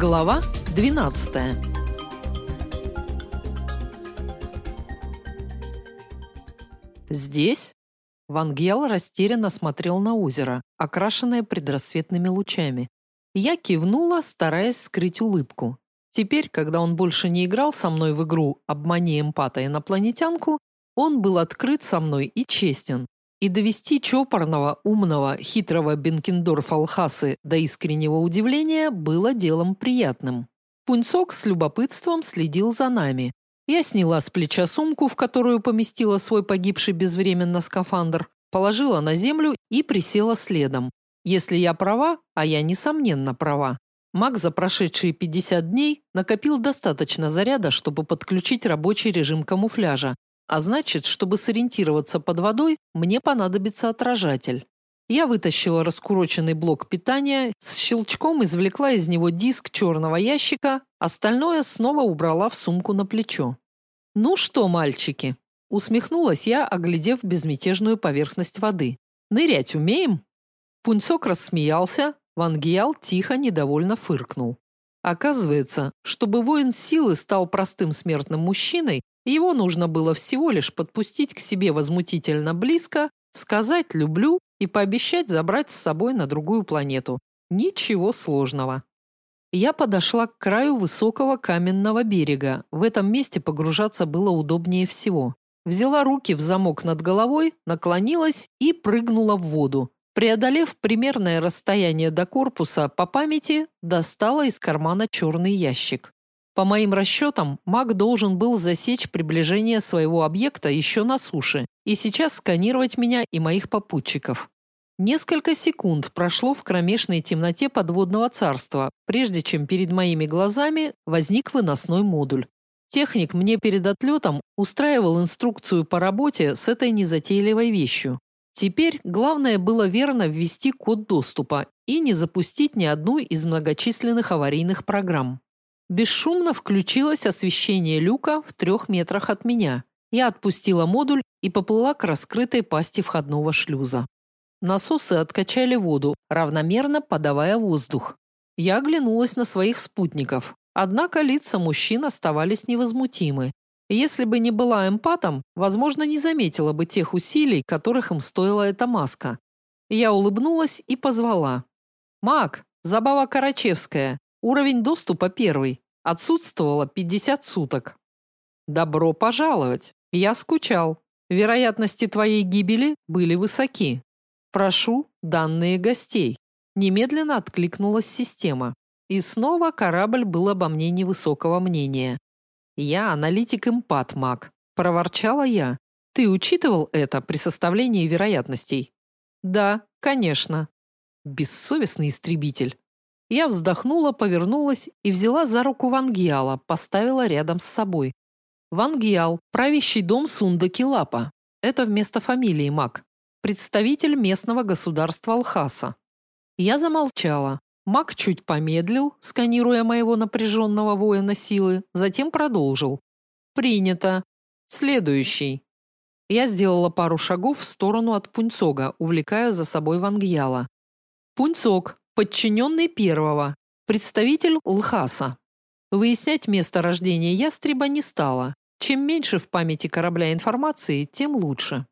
Глава 12. Здесь Вангел растерянно смотрел на озеро, окрашенное предрассветными лучами. Я кивнула, стараясь скрыть улыбку. Теперь, когда он больше не играл со мной в игру «Обмани эмпата инопланетянку», он был открыт со мной и честен. И довести чопорного, умного, хитрого Бенкендорфа Алхасы до искреннего удивления было делом приятным. Пунцок с любопытством следил за нами. Я сняла с плеча сумку, в которую поместила свой погибший безвременно скафандр, положила на землю и присела следом. Если я права, а я несомненно права, Маг за прошедшие 50 дней накопил достаточно заряда, чтобы подключить рабочий режим камуфляжа, а значит, чтобы сориентироваться под водой, мне понадобится отражатель. Я вытащила раскуроченный блок питания, с щелчком извлекла из него диск черного ящика, остальное снова убрала в сумку на плечо. Ну что, мальчики, усмехнулась я, оглядев безмятежную поверхность воды. Нырять умеем? Пунцок рассмеялся, Ван Гиал тихо недовольно фыркнул. Оказывается, чтобы воин силы стал простым смертным мужчиной, его нужно было всего лишь подпустить к себе возмутительно близко, сказать «люблю» и пообещать забрать с собой на другую планету. Ничего сложного. Я подошла к краю высокого каменного берега. В этом месте погружаться было удобнее всего. Взяла руки в замок над головой, наклонилась и прыгнула в воду. Преодолев примерное расстояние до корпуса, по памяти достала из кармана черный ящик. По моим расчетам, маг должен был засечь приближение своего объекта еще на суше и сейчас сканировать меня и моих попутчиков. Несколько секунд прошло в кромешной темноте подводного царства, прежде чем перед моими глазами возник выносной модуль. Техник мне перед отлетом устраивал инструкцию по работе с этой незатейливой вещью. Теперь главное было верно ввести код доступа и не запустить ни одну из многочисленных аварийных программ. Бесшумно включилось освещение люка в трех метрах от меня. Я отпустила модуль и поплыла к раскрытой пасти входного шлюза. Насосы откачали воду, равномерно подавая воздух. Я оглянулась на своих спутников. Однако лица мужчин оставались невозмутимы. Если бы не была эмпатом, возможно, не заметила бы тех усилий, которых им стоила эта маска. Я улыбнулась и позвала: "Мак, Забава Карачевская. Уровень доступа первый. Отсутствовало 50 суток. Добро пожаловать. Я скучал. Вероятности твоей гибели были высоки. Прошу данные гостей. Немедленно откликнулась система. И снова корабль был обо мне невысокого мнения. Я аналитик-эмпат, Мак, проворчала я. Ты учитывал это при составлении вероятностей? Да, конечно. Бессовестный истребитель. Я вздохнула, повернулась и взяла за руку Вангиала, поставила рядом с собой. Вангиал, правящий дом Сундакилапа. Это вместо фамилии Мак. Представитель местного государства Алхаса. Я замолчала. Мак чуть помедлил, сканируя моего напряженного воина силы, затем продолжил. Принято. Следующий. Я сделала пару шагов в сторону от Пунцога, увлекая за собой Вангьяла. Пунцог, подчиненный первого, представитель Лхаса. Выяснять место рождения ястреба не стало. Чем меньше в памяти корабля информации, тем лучше.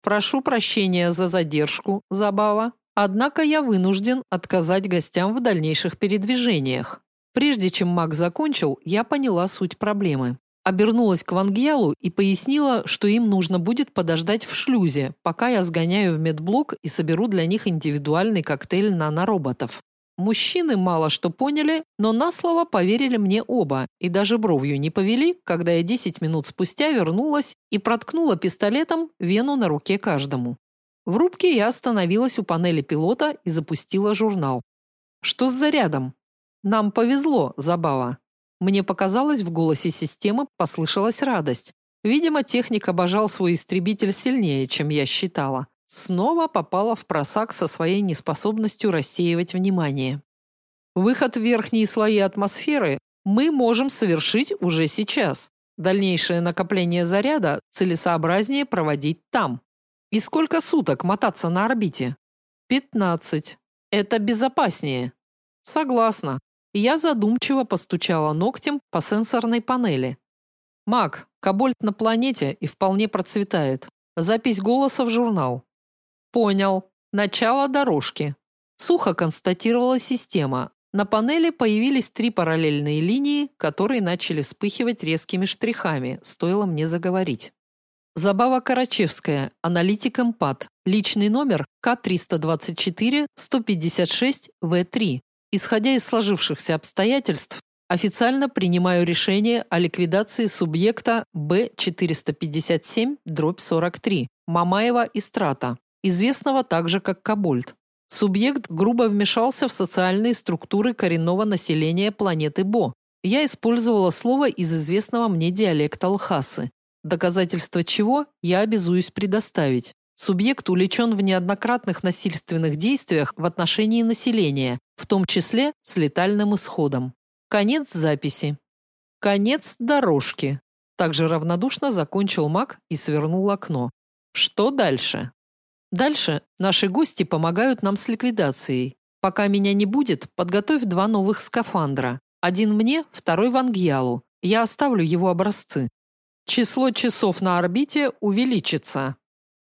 Прошу прощения за задержку, Забава. Однако я вынужден отказать гостям в дальнейших передвижениях. Прежде чем маг закончил, я поняла суть проблемы. Обернулась к Вангьялу и пояснила, что им нужно будет подождать в шлюзе, пока я сгоняю в медблок и соберу для них индивидуальный коктейль нанороботов. Мужчины мало что поняли, но на слово поверили мне оба и даже бровью не повели, когда я 10 минут спустя вернулась и проткнула пистолетом вену на руке каждому. В рубке я остановилась у панели пилота и запустила журнал. Что с зарядом? Нам повезло, забава. Мне показалось, в голосе системы послышалась радость. Видимо, техник обожал свой истребитель сильнее, чем я считала. Снова попала в просак со своей неспособностью рассеивать внимание. Выход в верхние слои атмосферы мы можем совершить уже сейчас. Дальнейшее накопление заряда целесообразнее проводить там. И сколько суток мотаться на орбите? 15. Это безопаснее. Согласна. Я задумчиво постучала ногтем по сенсорной панели. Мак, кобальт на планете и вполне процветает. Запись голоса в журнал. Понял. Начало дорожки. Сухо констатировала система. На панели появились три параллельные линии, которые начали вспыхивать резкими штрихами, стоило мне заговорить. Забава Карачевская, аналитик МПАД. Личный номер К324-156-В3. Исходя из сложившихся обстоятельств, официально принимаю решение о ликвидации субъекта Б457-43 Мамаева Истрата, известного также как Кабольд. Субъект грубо вмешался в социальные структуры коренного населения планеты Бо. Я использовала слово из известного мне диалекта Лхасы. Доказательство чего я обязуюсь предоставить. Субъект увлечен в неоднократных насильственных действиях в отношении населения, в том числе с летальным исходом. Конец записи. Конец дорожки. Также равнодушно закончил Мак и свернул окно. Что дальше? Дальше наши гости помогают нам с ликвидацией. Пока меня не будет, подготовь два новых скафандра. Один мне, второй Вангьялу. Я оставлю его образцы. Число часов на орбите увеличится.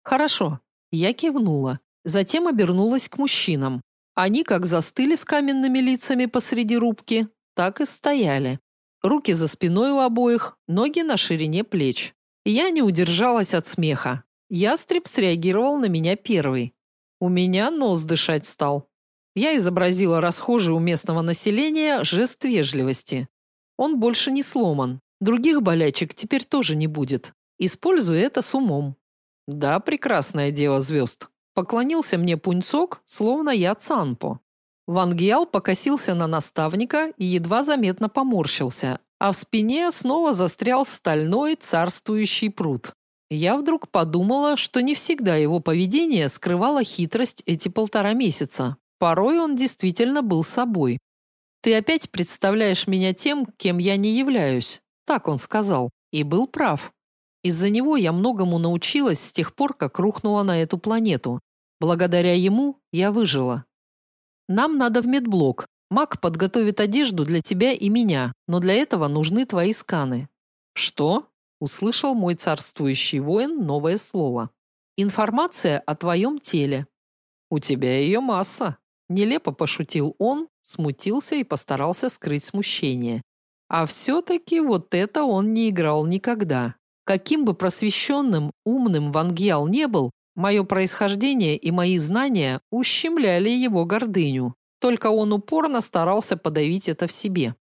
Хорошо. Я кивнула. Затем обернулась к мужчинам. Они как застыли с каменными лицами посреди рубки, так и стояли. Руки за спиной у обоих, ноги на ширине плеч. Я не удержалась от смеха. Ястреб среагировал на меня первый. У меня нос дышать стал. Я изобразила расхожий у местного населения жест вежливости. Он больше не сломан. Других болячек теперь тоже не будет. Используй это с умом. Да, прекрасное дело звезд. Поклонился мне пунцок, словно я Цанпо. Ван Гиал покосился на наставника и едва заметно поморщился, а в спине снова застрял стальной царствующий пруд. Я вдруг подумала, что не всегда его поведение скрывало хитрость эти полтора месяца. Порой он действительно был собой. Ты опять представляешь меня тем, кем я не являюсь, так он сказал, и был прав. Из-за него я многому научилась с тех пор, как рухнула на эту планету. Благодаря ему я выжила. Нам надо в медблок. Мак подготовит одежду для тебя и меня, но для этого нужны твои сканы. Что? Услышал мой царствующий воин новое слово. Информация о твоем теле. У тебя ее масса. Нелепо пошутил он, смутился и постарался скрыть смущение. А все-таки вот это он не играл никогда. Каким бы просвещенным, умным Ван не был, мое происхождение и мои знания ущемляли его гордыню. Только он упорно старался подавить это в себе.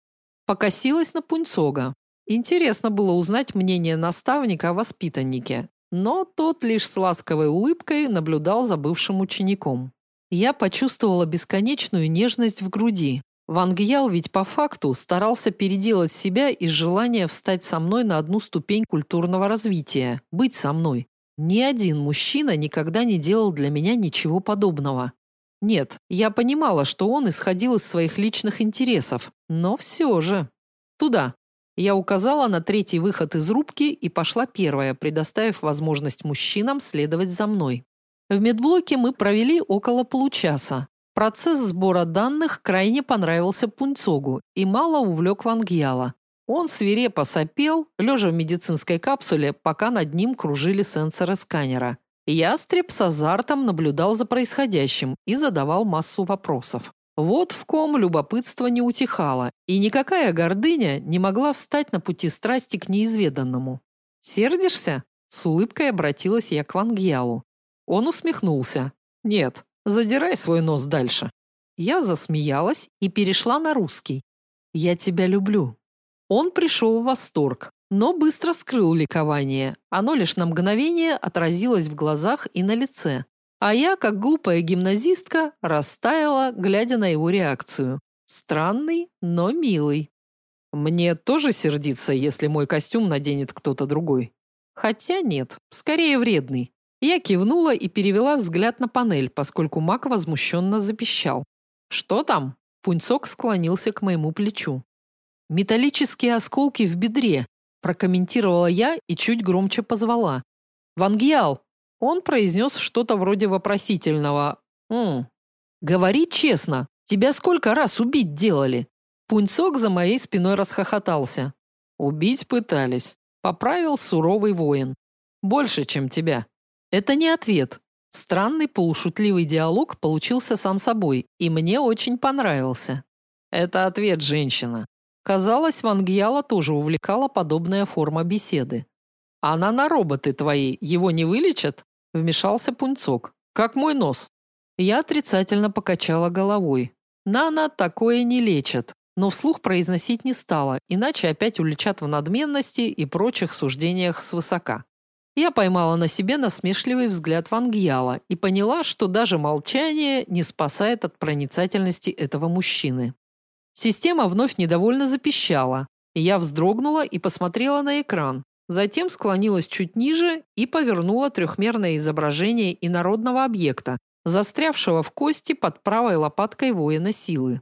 Покосилась на Пунцога. Интересно было узнать мнение наставника о воспитаннике, но тот лишь с ласковой улыбкой наблюдал за бывшим учеником. Я почувствовала бесконечную нежность в груди, Ван Гиял ведь по факту старался переделать себя из желания встать со мной на одну ступень культурного развития, быть со мной. Ни один мужчина никогда не делал для меня ничего подобного. Нет, я понимала, что он исходил из своих личных интересов, но все же. Туда. Я указала на третий выход из рубки и пошла первая, предоставив возможность мужчинам следовать за мной. В медблоке мы провели около получаса. Процесс сбора данных крайне понравился Пунцогу и мало увлек Вангьяла. Он свирепо сопел, лежа в медицинской капсуле, пока над ним кружили сенсоры сканера. Ястреб с азартом наблюдал за происходящим и задавал массу вопросов. Вот в ком любопытство не утихало, и никакая гордыня не могла встать на пути страсти к неизведанному. «Сердишься?» – с улыбкой обратилась я к Вангьялу. Он усмехнулся. «Нет, Задирай свой нос дальше. Я засмеялась и перешла на русский. Я тебя люблю. Он пришел в восторг, но быстро скрыл ликование. Оно лишь на мгновение отразилось в глазах и на лице. А я, как глупая гимназистка, растаяла, глядя на его реакцию. Странный, но милый. Мне тоже сердиться, если мой костюм наденет кто-то другой. Хотя нет, скорее вредный. Я кивнула и перевела взгляд на панель, поскольку Мак возмущенно запищал. Что там? Пунцок склонился к моему плечу. Металлические осколки в бедре, прокомментировала я и чуть громче позвала. Вангиал. Он произнес что-то вроде вопросительного. М. Говори честно. Тебя сколько раз убить делали? Пунцок за моей спиной расхохотался. Убить пытались. Поправил суровый воин. Больше, чем тебя. Это не ответ. Странный полушутливый диалог получился сам собой, и мне очень понравился. Это ответ, женщина. Казалось, Вангьяла тоже увлекала подобная форма беседы. Она на роботы твои его не вылечат? Вмешался Пунцок. Как мой нос. Я отрицательно покачала головой. Нана такое не лечат, но вслух произносить не стала, иначе опять уличат в надменности и прочих суждениях свысока. Я поймала на себе насмешливый взгляд Вангьяла и поняла, что даже молчание не спасает от проницательности этого мужчины. Система вновь недовольно запищала. Я вздрогнула и посмотрела на экран. Затем склонилась чуть ниже и повернула трехмерное изображение инородного объекта, застрявшего в кости под правой лопаткой воина силы.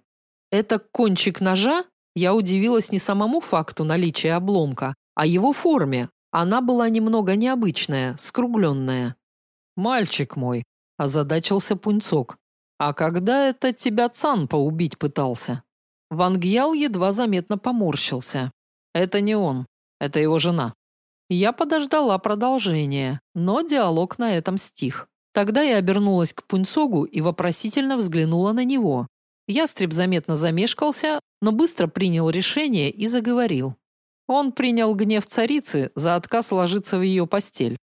Это кончик ножа? Я удивилась не самому факту наличия обломка, а его форме. Она была немного необычная, скругленная. Мальчик мой, озадачился Пунцок. А когда это тебя Цанпа убить пытался? Вангьял едва заметно поморщился. Это не он, это его жена. Я подождала продолжения, но диалог на этом стих. Тогда я обернулась к Пуньсогу и вопросительно взглянула на него. Ястреб заметно замешкался, но быстро принял решение и заговорил. Он принял гнев царицы за отказ ложиться в ее постель.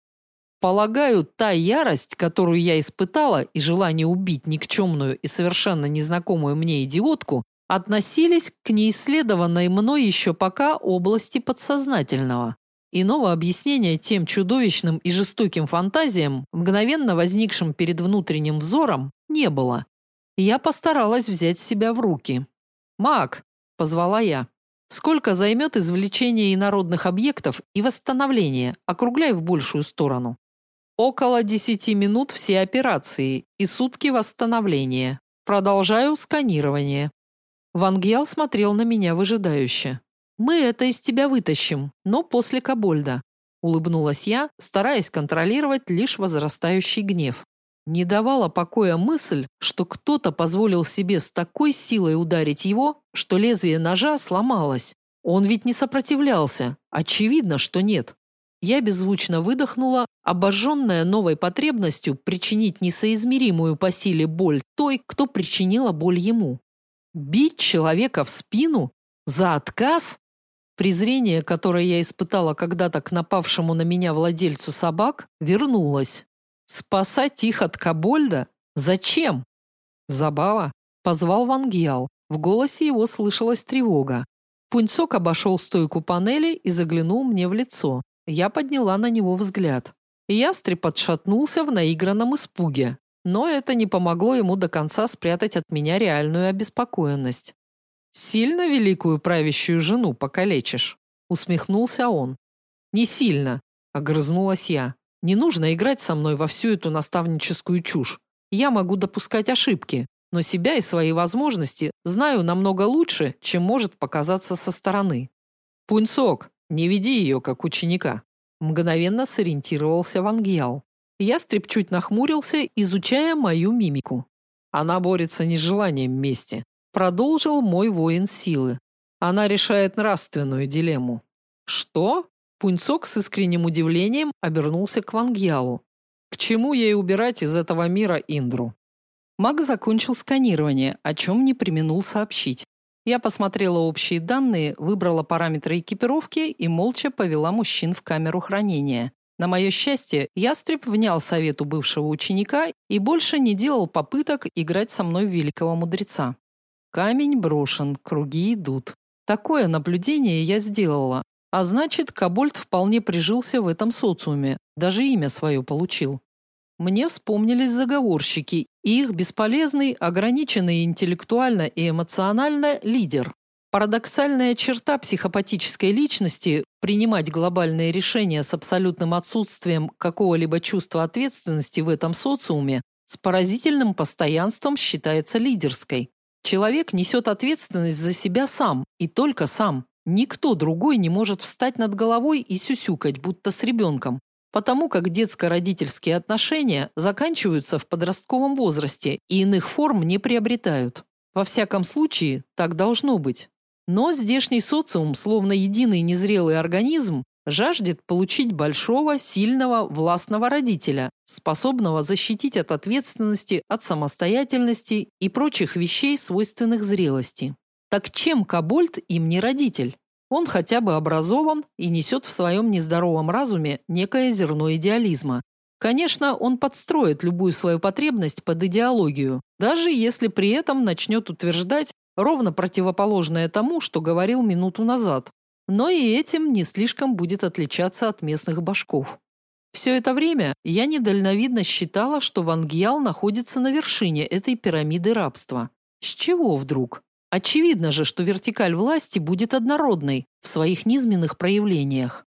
Полагаю, та ярость, которую я испытала, и желание убить никчемную и совершенно незнакомую мне идиотку, относились к неисследованной мной еще пока области подсознательного. Иного объяснения тем чудовищным и жестоким фантазиям, мгновенно возникшим перед внутренним взором, не было. Я постаралась взять себя в руки. "Мак", позвала я. "Сколько займет извлечение инородных объектов и восстановление? Округляй в большую сторону". Около десяти минут все операции и сутки восстановления. Продолжаю сканирование. Вангел смотрел на меня выжидающе. Мы это из тебя вытащим, но после Кабольда, улыбнулась я, стараясь контролировать лишь возрастающий гнев. Не давала покоя мысль, что кто-то позволил себе с такой силой ударить его, что лезвие ножа сломалось. Он ведь не сопротивлялся. Очевидно, что нет. Я беззвучно выдохнула, обожженная новой потребностью причинить несоизмеримую по силе боль той, кто причинила боль ему. Бить человека в спину за отказ? Презрение, которое я испытала когда-то к напавшему на меня владельцу собак, вернулось. Спасать их от Кабольда? Зачем? Забава позвал Вангиал. В голосе его слышалась тревога. Пунцок обошел стойку панели и заглянул мне в лицо. Я подняла на него взгляд. Ястреб отшатнулся в наигранном испуге, но это не помогло ему до конца спрятать от меня реальную обеспокоенность. Сильно великую правящую жену покалечишь, усмехнулся он. Не сильно, огрызнулась я. Не нужно играть со мной во всю эту наставническую чушь. Я могу допускать ошибки, но себя и свои возможности знаю намного лучше, чем может показаться со стороны. Пунцок, не веди ее как ученика, мгновенно сориентировался Вангьял. Ястреб чуть нахмурился, изучая мою мимику. Она борется не желанием мести, Продолжил мой воин силы. Она решает нравственную дилемму. Что? Пунцок с искренним удивлением обернулся к Вангьялу. К чему ей убирать из этого мира Индру? Маг закончил сканирование, о чем не преминул сообщить. Я посмотрела общие данные, выбрала параметры экипировки и молча повела мужчин в камеру хранения. На мое счастье, ястреб внял совету бывшего ученика и больше не делал попыток играть со мной в великого мудреца. Камень брошен, круги идут. Такое наблюдение я сделала. А значит, Кабольд вполне прижился в этом социуме, даже имя свое получил. Мне вспомнились заговорщики и их бесполезный, ограниченный интеллектуально и эмоционально лидер. Парадоксальная черта психопатической личности принимать глобальные решения с абсолютным отсутствием какого-либо чувства ответственности в этом социуме с поразительным постоянством считается лидерской. Человек несет ответственность за себя сам и только сам. Никто другой не может встать над головой и сюсюкать, будто с ребенком, потому как детско-родительские отношения заканчиваются в подростковом возрасте и иных форм не приобретают. Во всяком случае, так должно быть. Но здешний социум, словно единый незрелый организм, жаждет получить большого, сильного, властного родителя, способного защитить от ответственности, от самостоятельности и прочих вещей, свойственных зрелости. Так чем Кабольд им не родитель? Он хотя бы образован и несет в своем нездоровом разуме некое зерно идеализма. Конечно, он подстроит любую свою потребность под идеологию, даже если при этом начнет утверждать ровно противоположное тому, что говорил минуту назад. Но и этим не слишком будет отличаться от местных башков. Все это время я недальновидно считала, что Вангьял находится на вершине этой пирамиды рабства. С чего вдруг? Очевидно же, что вертикаль власти будет однородной в своих низменных проявлениях.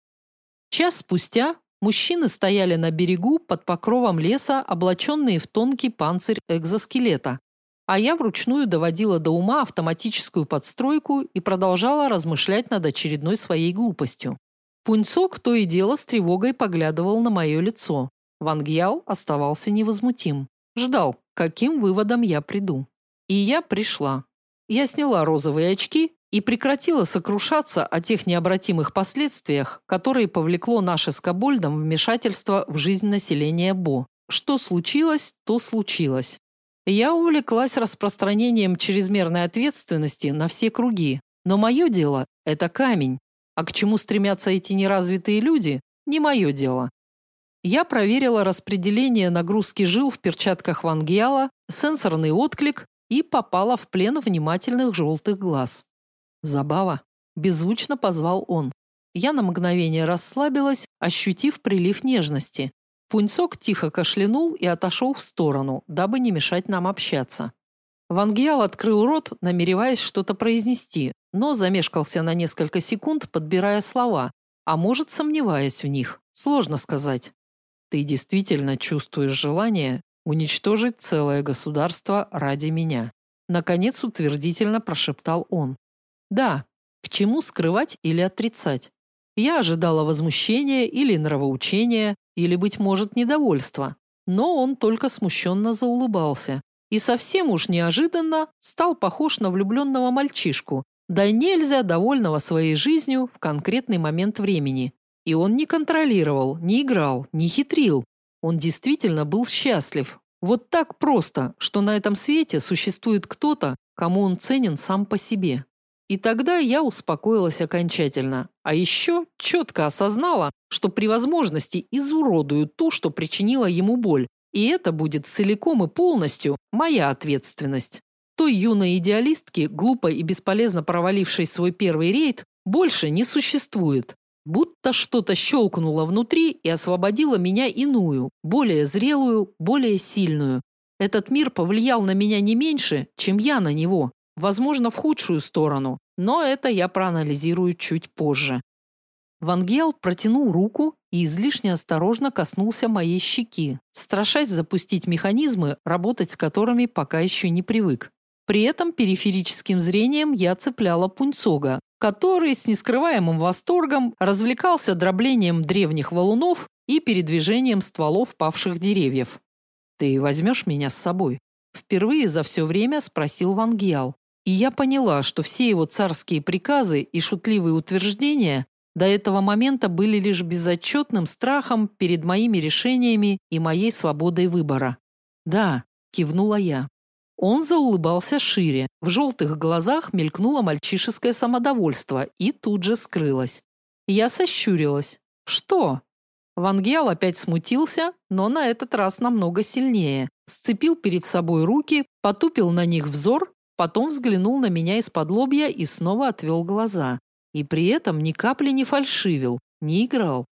Час спустя мужчины стояли на берегу под покровом леса, облаченные в тонкий панцирь экзоскелета, а я вручную доводила до ума автоматическую подстройку и продолжала размышлять над очередной своей глупостью. Пунцок то и дело с тревогой поглядывал на мое лицо. Вангьял оставался невозмутим. Ждал, каким выводом я приду. И я пришла. Я сняла розовые очки и прекратила сокрушаться о тех необратимых последствиях, которые повлекло наше с вмешательство в жизнь населения Бо. Что случилось, то случилось. Я увлеклась распространением чрезмерной ответственности на все круги. Но мое дело это камень, а к чему стремятся эти неразвитые люди не мое дело. Я проверила распределение нагрузки жил в перчатках Вангиала, сенсорный отклик и попала в плен внимательных желтых глаз. Забава, беззвучно позвал он. Я на мгновение расслабилась, ощутив прилив нежности. Пунцок тихо кашлянул и отошел в сторону, дабы не мешать нам общаться. Вангиал открыл рот, намереваясь что-то произнести, но замешкался на несколько секунд, подбирая слова, а может, сомневаясь в них. Сложно сказать. Ты действительно чувствуешь желание уничтожить целое государство ради меня. Наконец утвердительно прошептал он. Да, к чему скрывать или отрицать? Я ожидала возмущения или нравоучения, или быть может, недовольства. Но он только смущенно заулыбался и совсем уж неожиданно стал похож на влюбленного мальчишку, да нельзя довольного своей жизнью в конкретный момент времени. И он не контролировал, не играл, не хитрил, он действительно был счастлив. Вот так просто, что на этом свете существует кто-то, кому он ценен сам по себе. И тогда я успокоилась окончательно, а еще четко осознала, что при возможности изуродую ту, что причинила ему боль, и это будет целиком и полностью моя ответственность. Той юной идеалистки, глупо и бесполезно провалившей свой первый рейд, больше не существует. Будто что-то щелкнуло внутри и освободило меня иную, более зрелую, более сильную. Этот мир повлиял на меня не меньше, чем я на него. Возможно, в худшую сторону, но это я проанализирую чуть позже. Вангел протянул руку и излишне осторожно коснулся моей щеки, страшась запустить механизмы, работать с которыми пока еще не привык. При этом периферическим зрением я цепляла пунцога, который с нескрываемым восторгом развлекался дроблением древних валунов и передвижением стволов павших деревьев. Ты возьмешь меня с собой? Впервые за все время спросил Вангиал. И я поняла, что все его царские приказы и шутливые утверждения до этого момента были лишь безотчетным страхом перед моими решениями и моей свободой выбора. Да, кивнула я. Он заулыбался шире. В желтых глазах мелькнуло мальчишеское самодовольство и тут же скрылось. Я сощурилась. Что? Вангел опять смутился, но на этот раз намного сильнее. Сцепил перед собой руки, потупил на них взор, потом взглянул на меня из-под лобья и снова отвел глаза. И при этом ни капли не фальшивил, не играл.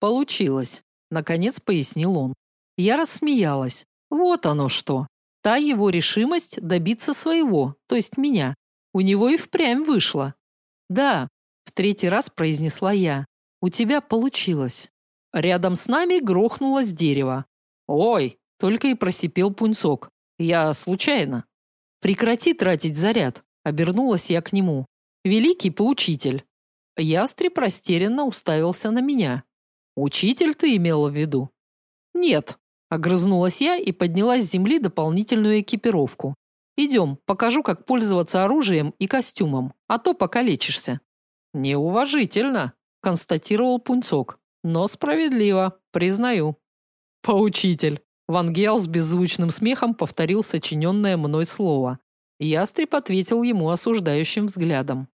Получилось, наконец пояснил он. Я рассмеялась. Вот оно что та его решимость добиться своего, то есть меня. У него и впрямь вышло. Да, в третий раз произнесла я. У тебя получилось. Рядом с нами грохнулось дерево. Ой, только и просипел пунцок. Я случайно. Прекрати тратить заряд, обернулась я к нему. Великий поучитель. Ястреб растерянно уставился на меня. Учитель ты имела в виду? Нет, Огрызнулась я и подняла с земли дополнительную экипировку. Идем, покажу, как пользоваться оружием и костюмом, а то покалечишься. Неуважительно, констатировал Пунцок. Но справедливо, признаю. Поучитель. Вангел с беззвучным смехом повторил сочиненное мной слово. Ястреб ответил ему осуждающим взглядом.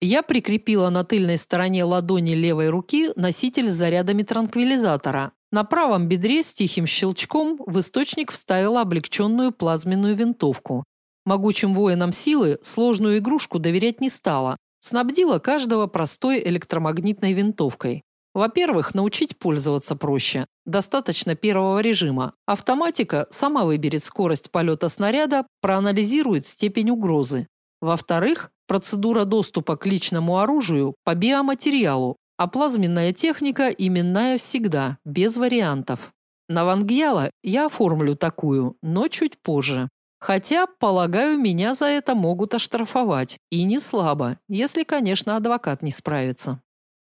Я прикрепила на тыльной стороне ладони левой руки носитель с зарядами транквилизатора. На правом бедре с тихим щелчком в источник вставила облегченную плазменную винтовку. Могучим воинам силы сложную игрушку доверять не стала. Снабдила каждого простой электромагнитной винтовкой. Во-первых, научить пользоваться проще. Достаточно первого режима. Автоматика сама выберет скорость полета снаряда, проанализирует степень угрозы. Во-вторых, процедура доступа к личному оружию по биоматериалу, а плазменная техника именная всегда, без вариантов. На Вангьяла я оформлю такую, но чуть позже. Хотя, полагаю, меня за это могут оштрафовать, и не слабо, если, конечно, адвокат не справится.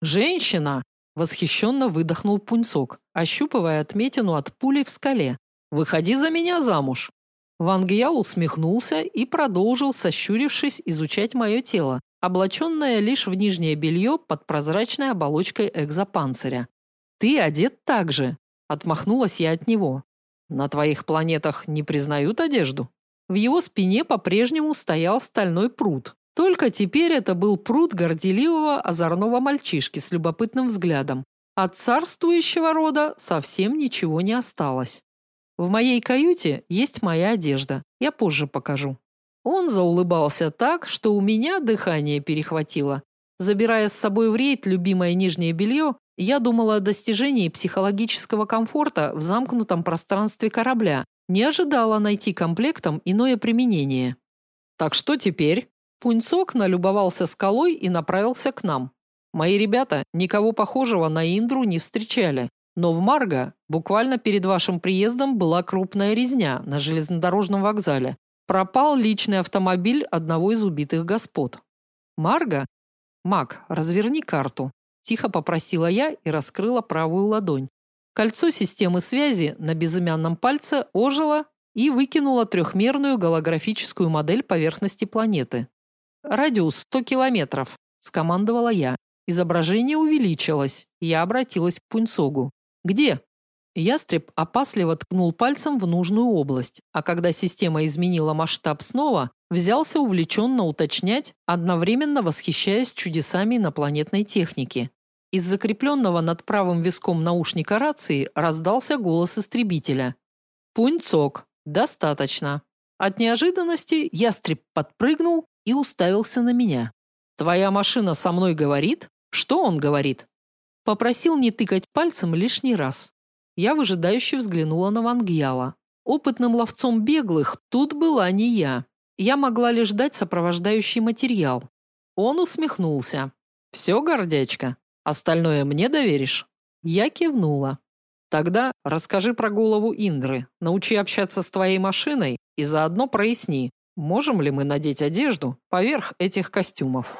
Женщина, Восхищенно выдохнул Пунцок, ощупывая отметину от пули в скале. Выходи за меня замуж. Ван усмехнулся и продолжил, сощурившись, изучать мое тело, облаченное лишь в нижнее белье под прозрачной оболочкой экзопанциря. Ты одет так же, отмахнулась я от него. На твоих планетах не признают одежду. В его спине по-прежнему стоял стальной пруд, только теперь это был пруд горделивого озорного мальчишки с любопытным взглядом. От царствующего рода совсем ничего не осталось. В моей каюте есть моя одежда. Я позже покажу. Он заулыбался так, что у меня дыхание перехватило. Забирая с собой в рейд любимое нижнее белье, я думала о достижении психологического комфорта в замкнутом пространстве корабля. Не ожидала найти комплектом иное применение. Так что теперь? Пунцок налюбовался скалой и направился к нам. Мои ребята никого похожего на Индру не встречали, но в Марго буквально перед вашим приездом была крупная резня на железнодорожном вокзале. Пропал личный автомобиль одного из убитых господ. Марго? Мак, разверни карту, тихо попросила я и раскрыла правую ладонь. Кольцо системы связи на безымянном пальце ожило и выкинуло трехмерную голографическую модель поверхности планеты. Радиус 100 километров, скомандовала я. Изображение увеличилось. Я обратилась к Пунцогу. Где? Ястреб опасливо ткнул пальцем в нужную область, а когда система изменила масштаб снова, взялся увлеченно уточнять, одновременно восхищаясь чудесами инопланетной техники. Из закрепленного над правым виском наушника рации раздался голос истребителя. Пунцок, достаточно. От неожиданности ястреб подпрыгнул и уставился на меня. Твоя машина со мной говорит? Что он говорит? Попросил не тыкать пальцем лишний раз. Я выжидающе взглянула на Вангьяла. Опытным ловцом беглых тут была не я. Я могла лишь дать сопровождающий материал. Он усмехнулся. «Все, гордячка, остальное мне доверишь?» Я кивнула. Тогда расскажи про голову Индры, научи общаться с твоей машиной и заодно проясни, Можем ли мы надеть одежду поверх этих костюмов?